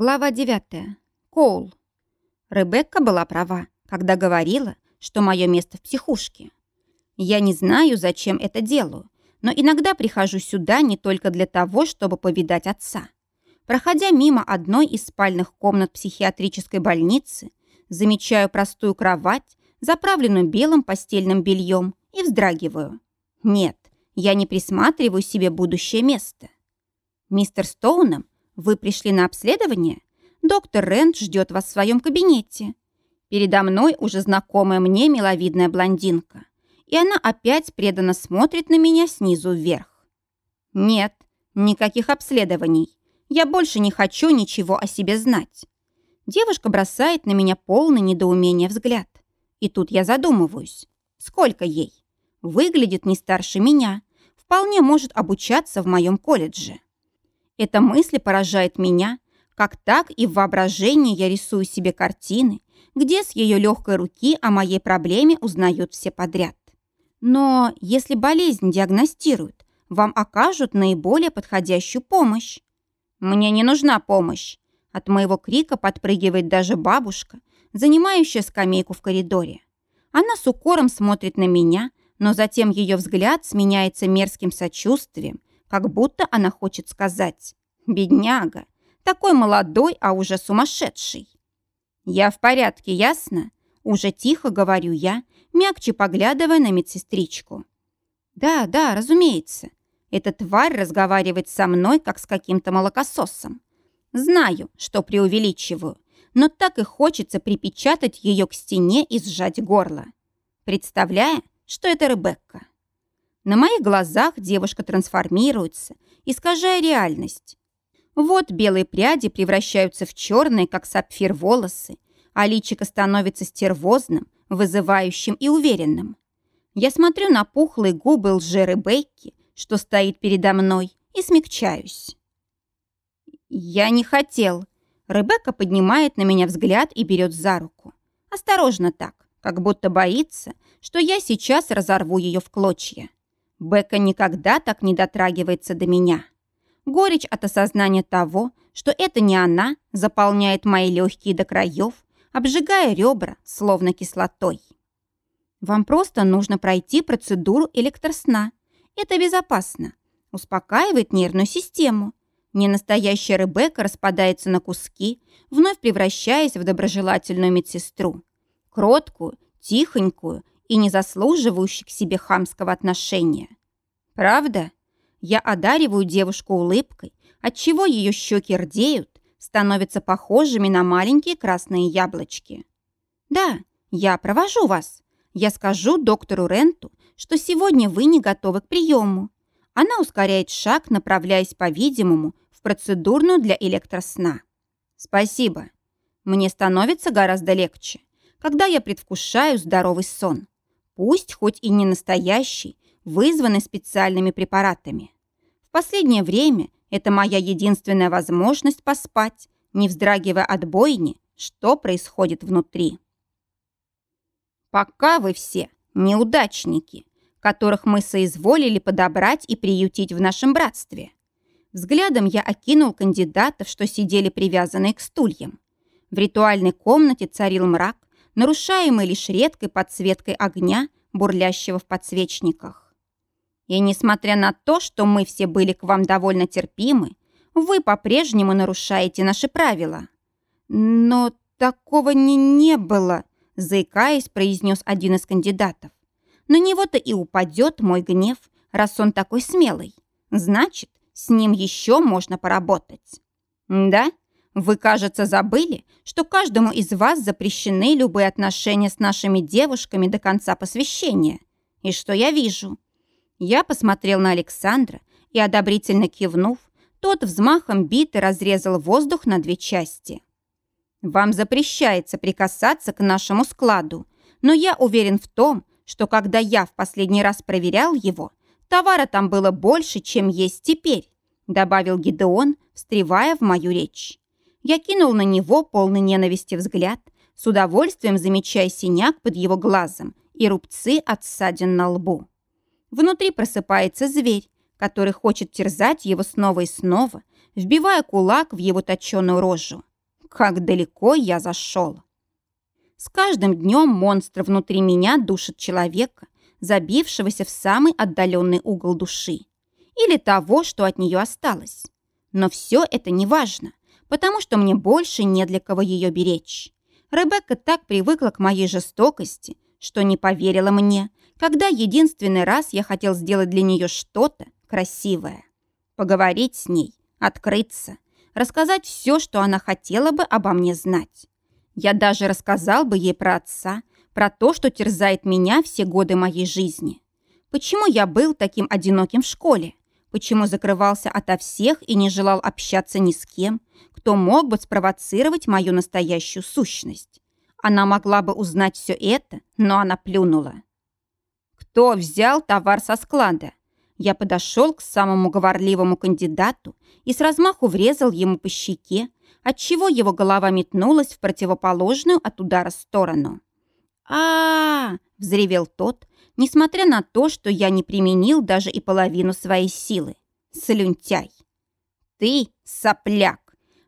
Глава 9. Коул. Ребекка была права, когда говорила, что мое место в психушке. Я не знаю, зачем это делаю, но иногда прихожу сюда не только для того, чтобы повидать отца. Проходя мимо одной из спальных комнат психиатрической больницы, замечаю простую кровать, заправленную белым постельным бельем, и вздрагиваю. Нет, я не присматриваю себе будущее место. Мистер Стоуном вы пришли на обследование? Доктор Рент ждет вас в своем кабинете. Передо мной уже знакомая мне миловидная блондинка. И она опять преданно смотрит на меня снизу вверх. Нет, никаких обследований. Я больше не хочу ничего о себе знать. Девушка бросает на меня полный недоумения взгляд. И тут я задумываюсь. Сколько ей? Выглядит не старше меня. Вполне может обучаться в моем колледже. Эта мысль поражает меня, как так и в воображении я рисую себе картины, где с ее легкой руки о моей проблеме узнают все подряд. Но если болезнь диагностируют, вам окажут наиболее подходящую помощь. Мне не нужна помощь. От моего крика подпрыгивает даже бабушка, занимающая скамейку в коридоре. Она с укором смотрит на меня, но затем ее взгляд сменяется мерзким сочувствием как будто она хочет сказать «бедняга, такой молодой, а уже сумасшедший». «Я в порядке, ясно?» Уже тихо говорю я, мягче поглядывая на медсестричку. «Да, да, разумеется. Эта тварь разговаривает со мной, как с каким-то молокососом. Знаю, что преувеличиваю, но так и хочется припечатать ее к стене и сжать горло, представляя, что это Ребекка. На моих глазах девушка трансформируется, искажая реальность. Вот белые пряди превращаются в черные, как сапфир, волосы, а личико становится стервозным, вызывающим и уверенным. Я смотрю на пухлые губы лжеры Бейки, что стоит передо мной, и смягчаюсь. «Я не хотел». Ребекка поднимает на меня взгляд и берет за руку. Осторожно так, как будто боится, что я сейчас разорву ее в клочья. Бека никогда так не дотрагивается до меня. Горечь от осознания того, что это не она, заполняет мои легкие до краев, обжигая ребра, словно кислотой. Вам просто нужно пройти процедуру электросна. Это безопасно. Успокаивает нервную систему. Ненастоящая Ребекка распадается на куски, вновь превращаясь в доброжелательную медсестру. Кроткую, тихонькую и не заслуживающий к себе хамского отношения. Правда? Я одариваю девушку улыбкой, отчего ее щеки рдеют, становятся похожими на маленькие красные яблочки. Да, я провожу вас. Я скажу доктору Ренту, что сегодня вы не готовы к приему. Она ускоряет шаг, направляясь, по-видимому, в процедурную для электросна. Спасибо. Мне становится гораздо легче, когда я предвкушаю здоровый сон пусть хоть и не настоящий, вызванный специальными препаратами. В последнее время это моя единственная возможность поспать, не вздрагивая от бойни, что происходит внутри. Пока вы все неудачники, которых мы соизволили подобрать и приютить в нашем братстве. Взглядом я окинул кандидатов, что сидели привязанные к стульям. В ритуальной комнате царил мрак, нарушаемый лишь редкой подсветкой огня, бурлящего в подсвечниках. И несмотря на то, что мы все были к вам довольно терпимы, вы по-прежнему нарушаете наши правила. Но такого не, не было, заикаясь, произнес один из кандидатов. На него-то и упадет мой гнев, раз он такой смелый. Значит, с ним еще можно поработать. Да? Вы, кажется, забыли, что каждому из вас запрещены любые отношения с нашими девушками до конца посвящения. И что я вижу? Я посмотрел на Александра и, одобрительно кивнув, тот взмахом биты разрезал воздух на две части. Вам запрещается прикасаться к нашему складу, но я уверен в том, что когда я в последний раз проверял его, товара там было больше, чем есть теперь, добавил Гидеон, встревая в мою речь. Я кинул на него полный ненависти взгляд, с удовольствием замечая синяк под его глазом и рубцы от ссадин на лбу. Внутри просыпается зверь, который хочет терзать его снова и снова, вбивая кулак в его точеную рожу. как далеко я зашел. С каждым днем монстр внутри меня душит человека, забившегося в самый отдаленный угол души. Или того, что от нее осталось. Но все это не важно, потому что мне больше не для кого ее беречь. Ребекка так привыкла к моей жестокости, что не поверила мне, когда единственный раз я хотел сделать для нее что-то красивое. Поговорить с ней, открыться, рассказать все, что она хотела бы обо мне знать. Я даже рассказал бы ей про отца, про то, что терзает меня все годы моей жизни. Почему я был таким одиноким в школе? Почему закрывался ото всех и не желал общаться ни с кем, кто мог бы спровоцировать мою настоящую сущность? Она могла бы узнать все это, но она плюнула. Кто взял товар со склада? Я подошел к самому говорливому кандидату и с размаху врезал ему по щеке, отчего его голова метнулась в противоположную от удара сторону а, -а, -а взревел тот, несмотря на то, что я не применил даже и половину своей силы. Слюнтяй. Ты сопляк.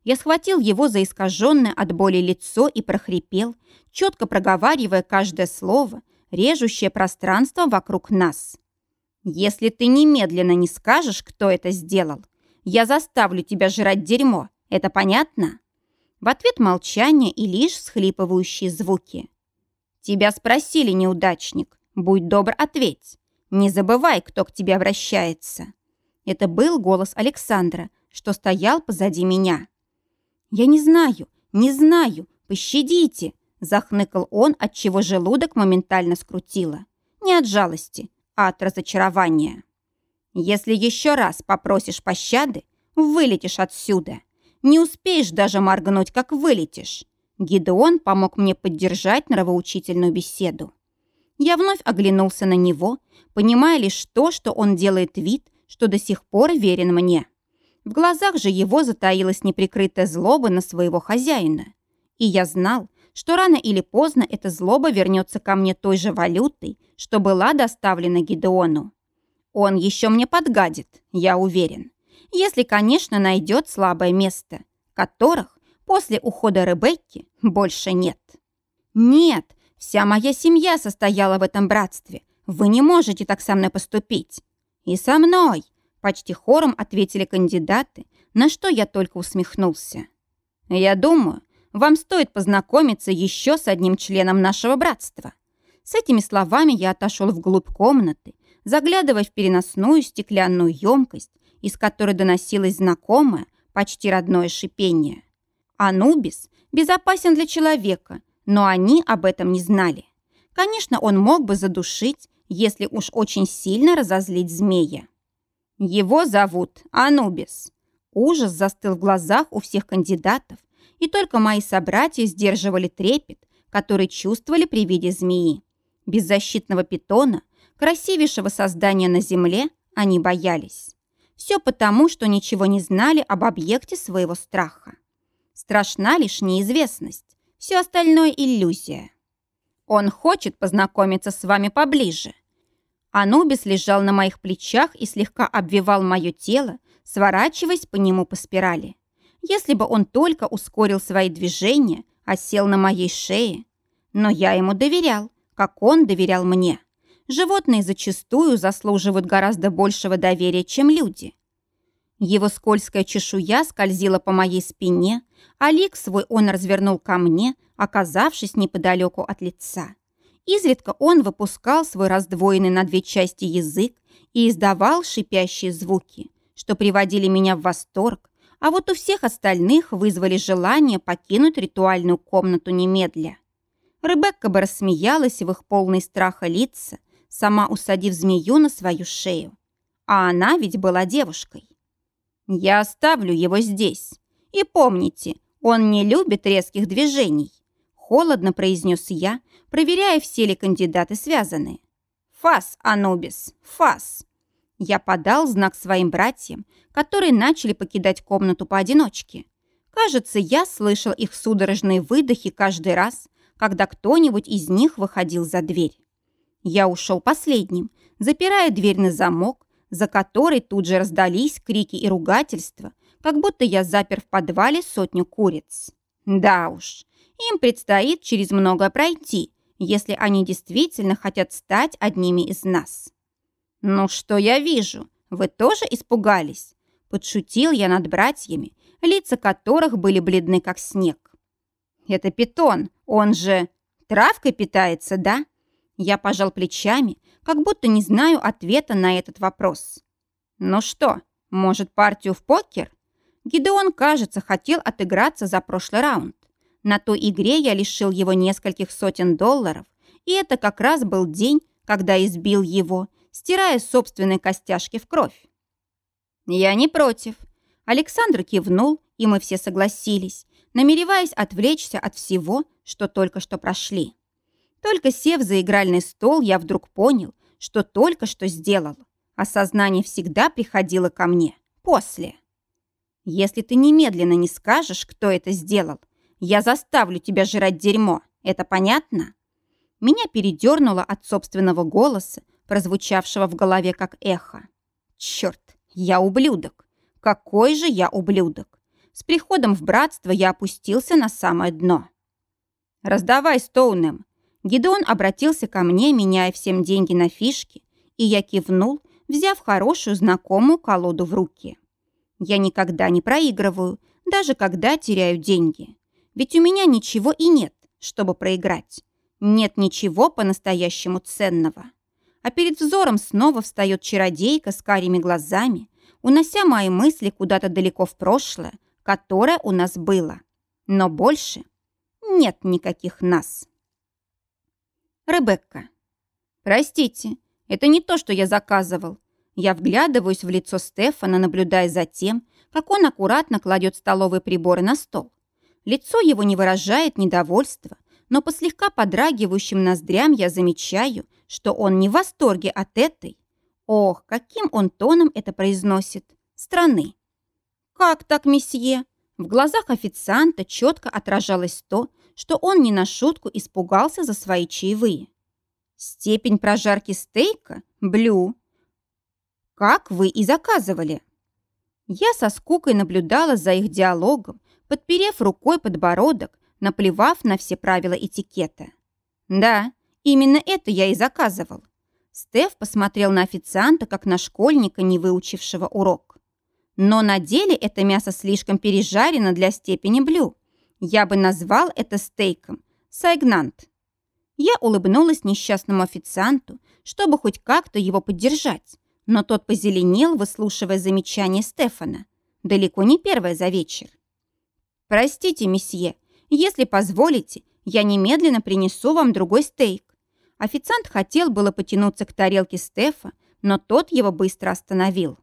Я схватил его за искаженное от боли лицо и прохрипел, четко проговаривая каждое слово, режущее пространство вокруг нас. «Если ты немедленно не скажешь, кто это сделал, я заставлю тебя жрать дерьмо. Это понятно?» В ответ молчание и лишь схлипывающие звуки. «Тебя спросили, неудачник. Будь добр, ответь. Не забывай, кто к тебе обращается». Это был голос Александра, что стоял позади меня. «Я не знаю, не знаю, пощадите!» Захныкал он, отчего желудок моментально скрутило. Не от жалости, а от разочарования. «Если еще раз попросишь пощады, вылетишь отсюда. Не успеешь даже моргнуть, как вылетишь. Гидеон помог мне поддержать нравоучительную беседу. Я вновь оглянулся на него, понимая лишь то, что он делает вид, что до сих пор верен мне. В глазах же его затаилась неприкрытая злоба на своего хозяина. И я знал, что рано или поздно эта злоба вернется ко мне той же валютой, что была доставлена Гидеону. Он еще мне подгадит, я уверен. Если, конечно, найдет слабое место, которых После ухода Ребекки больше нет. Нет, вся моя семья состояла в этом братстве. Вы не можете так со мной поступить. И со мной, почти хором ответили кандидаты, на что я только усмехнулся. Я думаю, вам стоит познакомиться еще с одним членом нашего братства. С этими словами я отошел вглубь комнаты, заглядывая в переносную стеклянную емкость, из которой доносилось знакомое, почти родное шипение. Анубис безопасен для человека, но они об этом не знали. Конечно, он мог бы задушить, если уж очень сильно разозлить змея. Его зовут Анубис. Ужас застыл в глазах у всех кандидатов, и только мои собратья сдерживали трепет, который чувствовали при виде змеи. Беззащитного питона, красивейшего создания на земле, они боялись. Все потому, что ничего не знали об объекте своего страха. Страшна лишь неизвестность. Все остальное – иллюзия. Он хочет познакомиться с вами поближе. Анубис лежал на моих плечах и слегка обвивал мое тело, сворачиваясь по нему по спирали. Если бы он только ускорил свои движения, а сел на моей шее. Но я ему доверял, как он доверял мне. Животные зачастую заслуживают гораздо большего доверия, чем люди. Его скользкая чешуя скользила по моей спине, а лик свой он развернул ко мне, оказавшись неподалеку от лица. Изредка он выпускал свой раздвоенный на две части язык и издавал шипящие звуки, что приводили меня в восторг, а вот у всех остальных вызвали желание покинуть ритуальную комнату немедля. Ребекка бы рассмеялась в их полной страха лица, сама усадив змею на свою шею. А она ведь была девушкой. Я оставлю его здесь. И помните, он не любит резких движений. Холодно произнес я, проверяя, все ли кандидаты связаны. Фас, Анубис, фас. Я подал знак своим братьям, которые начали покидать комнату поодиночке. Кажется, я слышал их судорожные выдохи каждый раз, когда кто-нибудь из них выходил за дверь. Я ушел последним, запирая дверь на замок, за которой тут же раздались крики и ругательства, как будто я запер в подвале сотню куриц. Да уж, им предстоит через многое пройти, если они действительно хотят стать одними из нас. «Ну что я вижу? Вы тоже испугались?» Подшутил я над братьями, лица которых были бледны, как снег. «Это питон, он же травкой питается, да?» Я пожал плечами, как будто не знаю ответа на этот вопрос. «Ну что, может, партию в покер?» Гидеон, кажется, хотел отыграться за прошлый раунд. На той игре я лишил его нескольких сотен долларов, и это как раз был день, когда избил его, стирая собственные костяшки в кровь. Я не против. Александр кивнул, и мы все согласились, намереваясь отвлечься от всего, что только что прошли. Только сев за игральный стол, я вдруг понял, что только что сделал. Осознание всегда приходило ко мне после. Если ты немедленно не скажешь, кто это сделал, я заставлю тебя жрать дерьмо. Это понятно? Меня передернуло от собственного голоса, прозвучавшего в голове как эхо. Черт, я ублюдок. Какой же я ублюдок. С приходом в братство я опустился на самое дно. «Раздавай, Стоунем!» Гидеон обратился ко мне, меняя всем деньги на фишки, и я кивнул, взяв хорошую знакомую колоду в руки. Я никогда не проигрываю, даже когда теряю деньги. Ведь у меня ничего и нет, чтобы проиграть. Нет ничего по-настоящему ценного. А перед взором снова встает чародейка с карими глазами, унося мои мысли куда-то далеко в прошлое, которое у нас было. Но больше нет никаких нас. Ребекка. Простите, это не то, что я заказывал. Я вглядываюсь в лицо Стефана, наблюдая за тем, как он аккуратно кладет столовые приборы на стол. Лицо его не выражает недовольства, но по слегка подрагивающим ноздрям я замечаю, что он не в восторге от этой, ох, каким он тоном это произносит, страны. «Как так, месье?» В глазах официанта четко отражалось то, что он не на шутку испугался за свои чаевые. «Степень прожарки стейка? Блю. Как вы и заказывали?» Я со скукой наблюдала за их диалогом, подперев рукой подбородок, наплевав на все правила этикета. «Да, именно это я и заказывал». Стеф посмотрел на официанта, как на школьника, не выучившего урок. Но на деле это мясо слишком пережарено для степени блю. Я бы назвал это стейком. Сайгнант. Я улыбнулась несчастному официанту, чтобы хоть как-то его поддержать, но тот позеленел, выслушивая замечание Стефана. Далеко не первое за вечер. «Простите, месье, если позволите, я немедленно принесу вам другой стейк». Официант хотел было потянуться к тарелке Стефа, но тот его быстро остановил.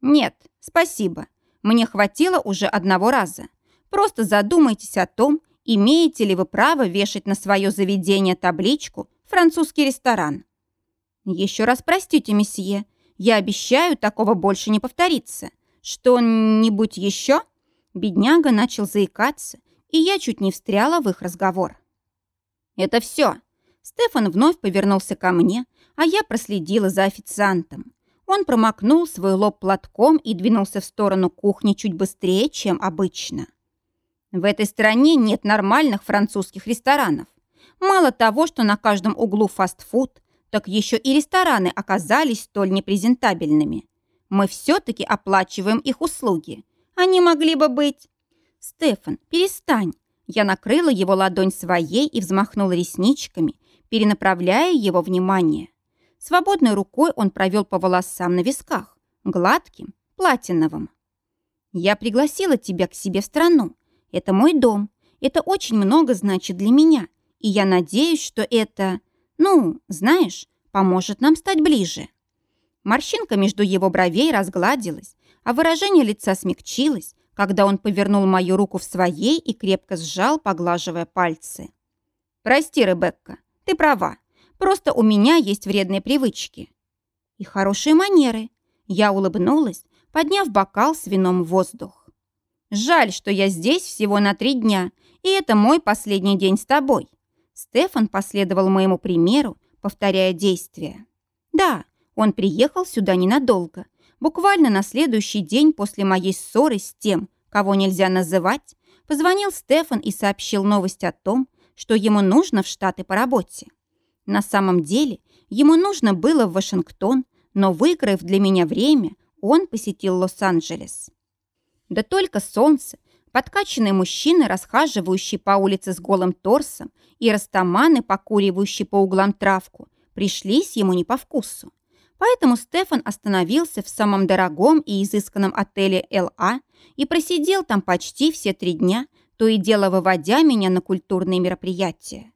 «Нет, спасибо. Мне хватило уже одного раза. Просто задумайтесь о том, имеете ли вы право вешать на свое заведение табличку «Французский ресторан». Еще раз простите, месье, я обещаю, такого больше не повторится. Что-нибудь еще?» Бедняга начал заикаться, и я чуть не встряла в их разговор. «Это все». Стефан вновь повернулся ко мне, а я проследила за официантом. Он промокнул свой лоб платком и двинулся в сторону кухни чуть быстрее, чем обычно. В этой стране нет нормальных французских ресторанов. Мало того, что на каждом углу фастфуд, так еще и рестораны оказались столь непрезентабельными. Мы все-таки оплачиваем их услуги, они могли бы быть... Стефан, перестань. Я накрыла его ладонь своей и взмахнула ресничками, перенаправляя его внимание. Свободной рукой он провел по волосам на висках, гладким, платиновым. «Я пригласила тебя к себе в страну. Это мой дом. Это очень много значит для меня. И я надеюсь, что это, ну, знаешь, поможет нам стать ближе». Морщинка между его бровей разгладилась, а выражение лица смягчилось, когда он повернул мою руку в своей и крепко сжал, поглаживая пальцы. «Прости, Ребекка, ты права. Просто у меня есть вредные привычки». «И хорошие манеры». Я улыбнулась, подняв бокал с вином в воздух. «Жаль, что я здесь всего на три дня, и это мой последний день с тобой». Стефан последовал моему примеру, повторяя действия. «Да, он приехал сюда ненадолго, Буквально на следующий день после моей ссоры с тем, кого нельзя называть, Позвонил Стефан и сообщил новость о том, что ему нужно в Штаты по работе. На самом деле ему нужно было в Вашингтон, но, выиграв для меня время, он посетил Лос-Анджелес. Да только солнце, подкачанные мужчины, расхаживающие по улице с голым торсом, и растаманы, покуривающие по углам травку, пришлись ему не по вкусу. Поэтому Стефан остановился в самом дорогом и изысканном отеле «ЛА» и просидел там почти все три дня, то и дело выводя меня на культурные мероприятия.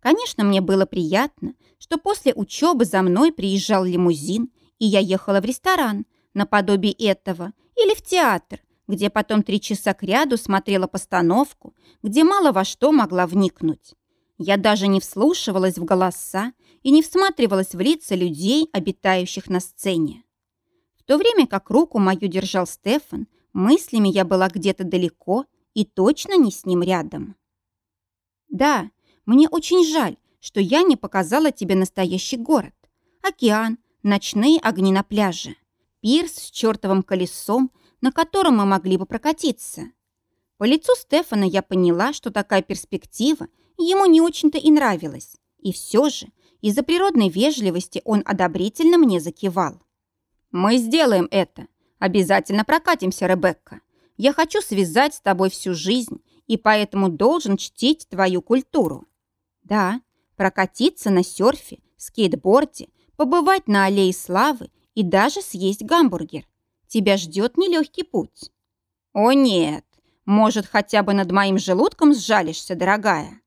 Конечно, мне было приятно, что после учебы за мной приезжал лимузин, и я ехала в ресторан, наподобие этого, или в театр, где потом три часа кряду смотрела постановку, где мало во что могла вникнуть. Я даже не вслушивалась в голоса и не всматривалась в лица людей, обитающих на сцене. В то время как руку мою держал Стефан, мыслями я была где-то далеко и точно не с ним рядом. «Да, мне очень жаль, что я не показала тебе настоящий город. Океан, ночные огни на пляже, пирс с чертовым колесом, на котором мы могли бы прокатиться». По лицу Стефана я поняла, что такая перспектива ему не очень-то и нравилась. И все же из-за природной вежливости он одобрительно мне закивал. «Мы сделаем это. Обязательно прокатимся, Ребекка. Я хочу связать с тобой всю жизнь, и поэтому должен чтить твою культуру». «Да, прокатиться на серфе, скейтборде, побывать на аллее славы и даже съесть гамбургер. Тебя ждет нелегкий путь». «О нет, может, хотя бы над моим желудком сжалишься, дорогая?»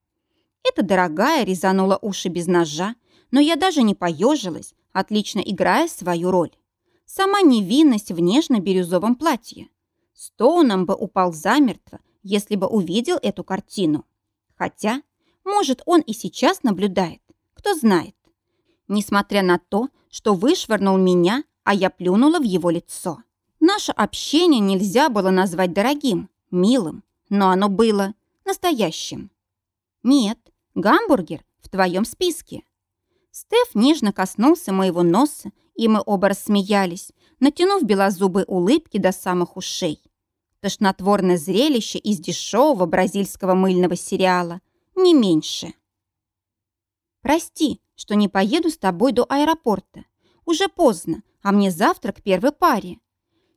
Эта дорогая резанула уши без ножа, но я даже не поежилась, отлично играя свою роль. Сама невинность в нежно-бирюзовом платье. Стоуном бы упал замертво, если бы увидел эту картину. Хотя, может, он и сейчас наблюдает, кто знает. Несмотря на то, что вышвырнул меня, а я плюнула в его лицо. Наше общение нельзя было назвать дорогим, милым, но оно было настоящим. Нет, гамбургер в твоем списке. Стеф нежно коснулся моего носа, и мы оба рассмеялись, натянув белозубые улыбки до самых ушей. Тошнотворное зрелище из дешевого бразильского мыльного сериала. Не меньше. «Прости, что не поеду с тобой до аэропорта. Уже поздно, а мне завтра к первой паре.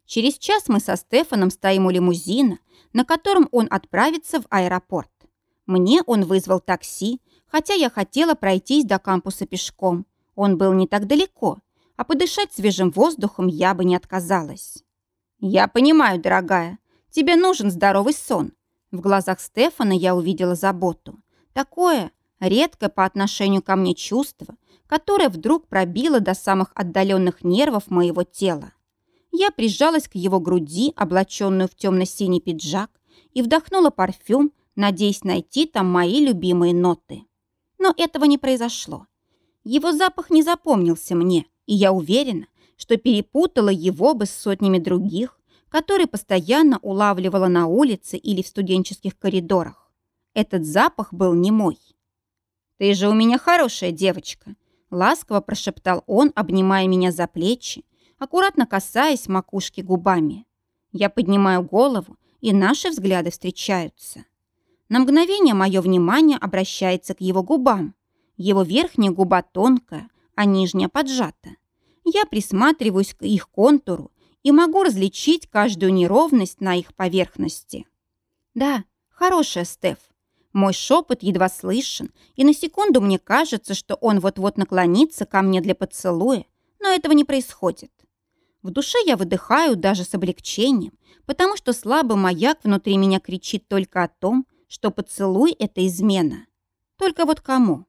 Через час мы со Стефаном стоим у лимузина, на котором он отправится в аэропорт. Мне он вызвал такси, хотя я хотела пройтись до кампуса пешком. Он был не так далеко, а подышать свежим воздухом я бы не отказалась. «Я понимаю, дорогая, тебе нужен здоровый сон». В глазах Стефана я увидела заботу. Такое редкое по отношению ко мне чувство, которое вдруг пробило до самых отдаленных нервов моего тела. Я прижалась к его груди, облаченную в темно-синий пиджак, и вдохнула парфюм, надеясь найти там мои любимые ноты. Но этого не произошло. Его запах не запомнился мне, и я уверена, что перепутала его бы с сотнями других, которые постоянно улавливала на улице или в студенческих коридорах. Этот запах был не мой. «Ты же у меня хорошая девочка», — ласково прошептал он, обнимая меня за плечи, аккуратно касаясь макушки губами. Я поднимаю голову, и наши взгляды встречаются. На мгновение мое внимание обращается к его губам. Его верхняя губа тонкая, а нижняя поджата. Я присматриваюсь к их контуру и могу различить каждую неровность на их поверхности. Да, хорошая Стеф. Мой шепот едва слышен, и на секунду мне кажется, что он вот-вот наклонится ко мне для поцелуя, но этого не происходит. В душе я выдыхаю даже с облегчением, потому что слабый маяк внутри меня кричит только о том, что поцелуй — это измена. Только вот кому?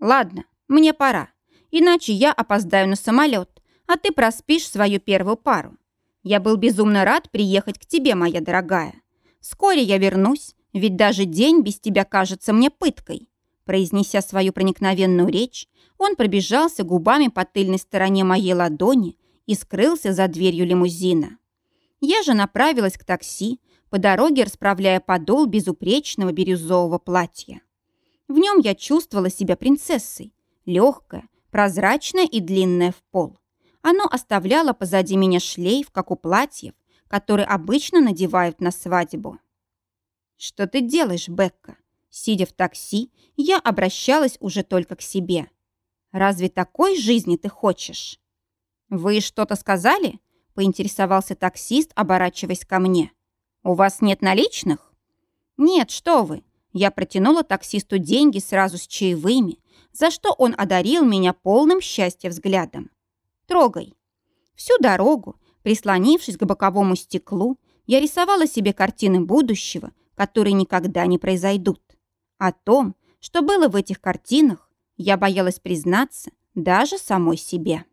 Ладно, мне пора, иначе я опоздаю на самолет, а ты проспишь свою первую пару. Я был безумно рад приехать к тебе, моя дорогая. Вскоре я вернусь, ведь даже день без тебя кажется мне пыткой. Произнеся свою проникновенную речь, он пробежался губами по тыльной стороне моей ладони и скрылся за дверью лимузина. Я же направилась к такси, по дороге расправляя подол безупречного бирюзового платья. В нем я чувствовала себя принцессой, легкая, прозрачная и длинная в пол. Оно оставляло позади меня шлейф, как у платьев, которые обычно надевают на свадьбу. Что ты делаешь, Бекка? Сидя в такси, я обращалась уже только к себе. Разве такой жизни ты хочешь? Вы что-то сказали? Поинтересовался таксист, оборачиваясь ко мне. У вас нет наличных? Нет, что вы. Я протянула таксисту деньги сразу с чаевыми, за что он одарил меня полным счастья взглядом. Трогай. Всю дорогу, прислонившись к боковому стеклу, я рисовала себе картины будущего, которые никогда не произойдут. О том, что было в этих картинах, я боялась признаться даже самой себе.